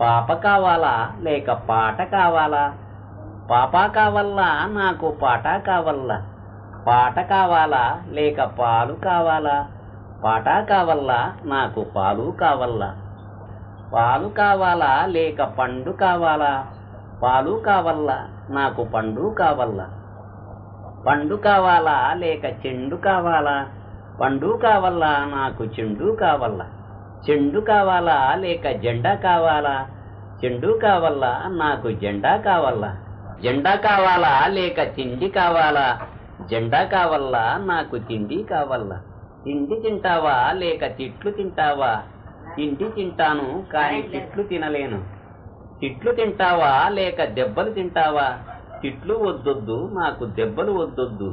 పాప కావాలా? లేక పాట కావాలా? పాప కావాలా? నాకు పాట కావాలా? పాట కావాలా? లేక పాలు కావాలా? పాట కావాలా? నాకు పాలు కావాలా? పాలు కావాలా? లేక పండు కావాలా? పాలు కావాలా? నాకు పండు కావాలా? పండు కావాలా? లేక చెండు కావాలా? పండు కావాలా? నాకు చెండు కావాలా? చెండు కావాలా లేక జెండా కావాలా? చెండు కావాలా నాకు జెండా కావాలా జెండా కావాలా లేక తిండి కావాలా? జెండా కావాలా నాకు తిండి కావాలా తిండి తింటావా లేక తిట్లు తింటావా? తిండి తింటాను కానీ తిట్లు తినలేను. తిట్లు తింటావా లేక దెబ్బలు తింటావా? తిట్లు వద్దొద్దు నాకు దెబ్బలు వద్దొద్దు.